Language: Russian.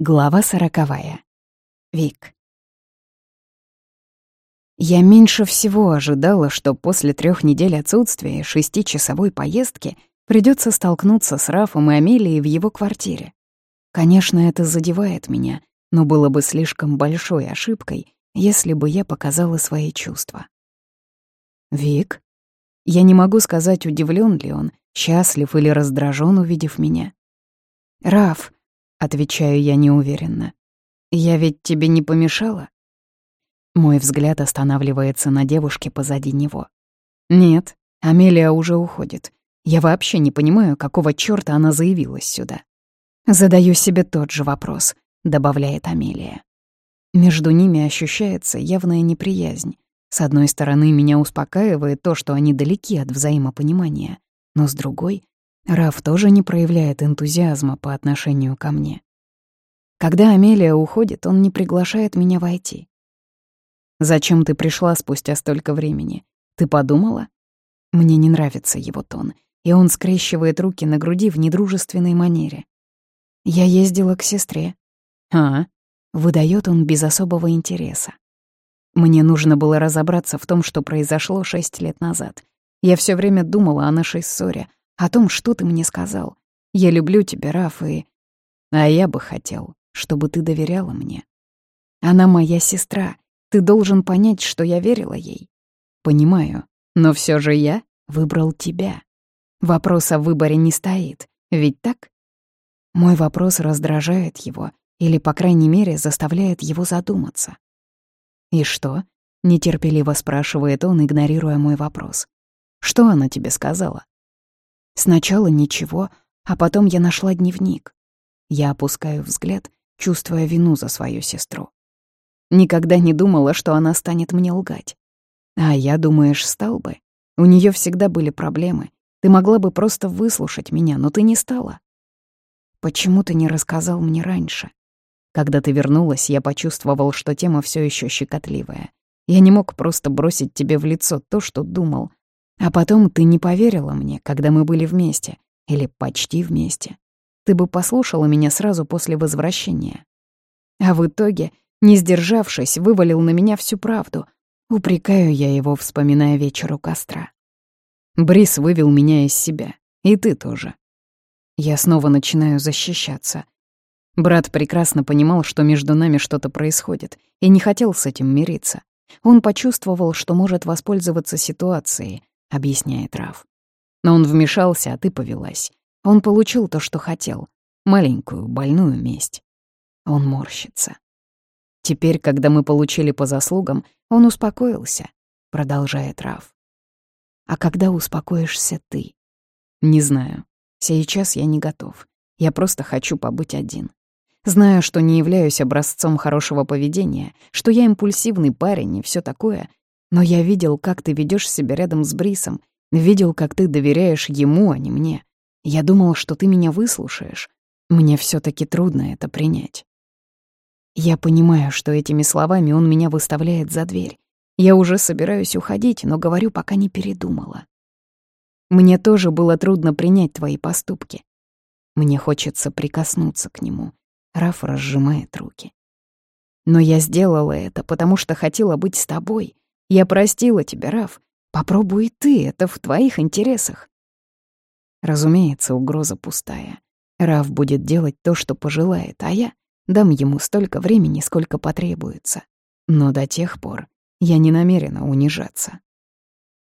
Глава сороковая. Вик. Я меньше всего ожидала, что после трех недель отсутствия и шестичасовой поездки придется столкнуться с Рафом и Амелией в его квартире. Конечно, это задевает меня, но было бы слишком большой ошибкой, если бы я показала свои чувства. Вик? Я не могу сказать, удивлен ли он, счастлив или раздражен, увидев меня. Раф, Отвечаю я неуверенно. «Я ведь тебе не помешала?» Мой взгляд останавливается на девушке позади него. «Нет, Амелия уже уходит. Я вообще не понимаю, какого чёрта она заявилась сюда». «Задаю себе тот же вопрос», — добавляет Амелия. Между ними ощущается явная неприязнь. С одной стороны, меня успокаивает то, что они далеки от взаимопонимания, но с другой Раф тоже не проявляет энтузиазма по отношению ко мне. Когда Амелия уходит, он не приглашает меня войти. «Зачем ты пришла спустя столько времени? Ты подумала?» Мне не нравится его тон, и он скрещивает руки на груди в недружественной манере. «Я ездила к сестре». «А?» — выдает он без особого интереса. Мне нужно было разобраться в том, что произошло шесть лет назад. Я все время думала о нашей ссоре, о том, что ты мне сказал. Я люблю тебя, Раф, и... А я бы хотел, чтобы ты доверяла мне. Она моя сестра. Ты должен понять, что я верила ей. Понимаю, но все же я выбрал тебя. Вопрос о выборе не стоит, ведь так? Мой вопрос раздражает его, или, по крайней мере, заставляет его задуматься. «И что?» — нетерпеливо спрашивает он, игнорируя мой вопрос. «Что она тебе сказала?» Сначала ничего, а потом я нашла дневник. Я опускаю взгляд, чувствуя вину за свою сестру. Никогда не думала, что она станет мне лгать. А я, думаешь, стал бы? У нее всегда были проблемы. Ты могла бы просто выслушать меня, но ты не стала. Почему ты не рассказал мне раньше? Когда ты вернулась, я почувствовал, что тема все еще щекотливая. Я не мог просто бросить тебе в лицо то, что думал, а потом ты не поверила мне, когда мы были вместе, или почти вместе. Ты бы послушала меня сразу после возвращения. А в итоге, не сдержавшись, вывалил на меня всю правду. Упрекаю я его, вспоминая вечер у костра. Брис вывел меня из себя. И ты тоже. Я снова начинаю защищаться. Брат прекрасно понимал, что между нами что-то происходит, и не хотел с этим мириться. Он почувствовал, что может воспользоваться ситуацией, — объясняет Раф. Но он вмешался, а ты повелась. Он получил то, что хотел. Маленькую, больную месть. Он морщится. Теперь, когда мы получили по заслугам, он успокоился, продолжает Раф. А когда успокоишься ты? Не знаю. Сейчас я не готов. Я просто хочу побыть один. Знаю, что не являюсь образцом хорошего поведения, что я импульсивный парень и все такое, но я видел, как ты ведешь себя рядом с Брисом, видел, как ты доверяешь ему, а не мне. Я думал, что ты меня выслушаешь. Мне все таки трудно это принять. Я понимаю, что этими словами он меня выставляет за дверь. Я уже собираюсь уходить, но говорю, пока не передумала. Мне тоже было трудно принять твои поступки. Мне хочется прикоснуться к нему. Раф разжимает руки. Но я сделала это, потому что хотела быть с тобой, я простила тебя, Раф. Попробуй ты, это в твоих интересах. Разумеется, угроза пустая. Раф будет делать то, что пожелает, а я дам ему столько времени, сколько потребуется. Но до тех пор я не намерена унижаться.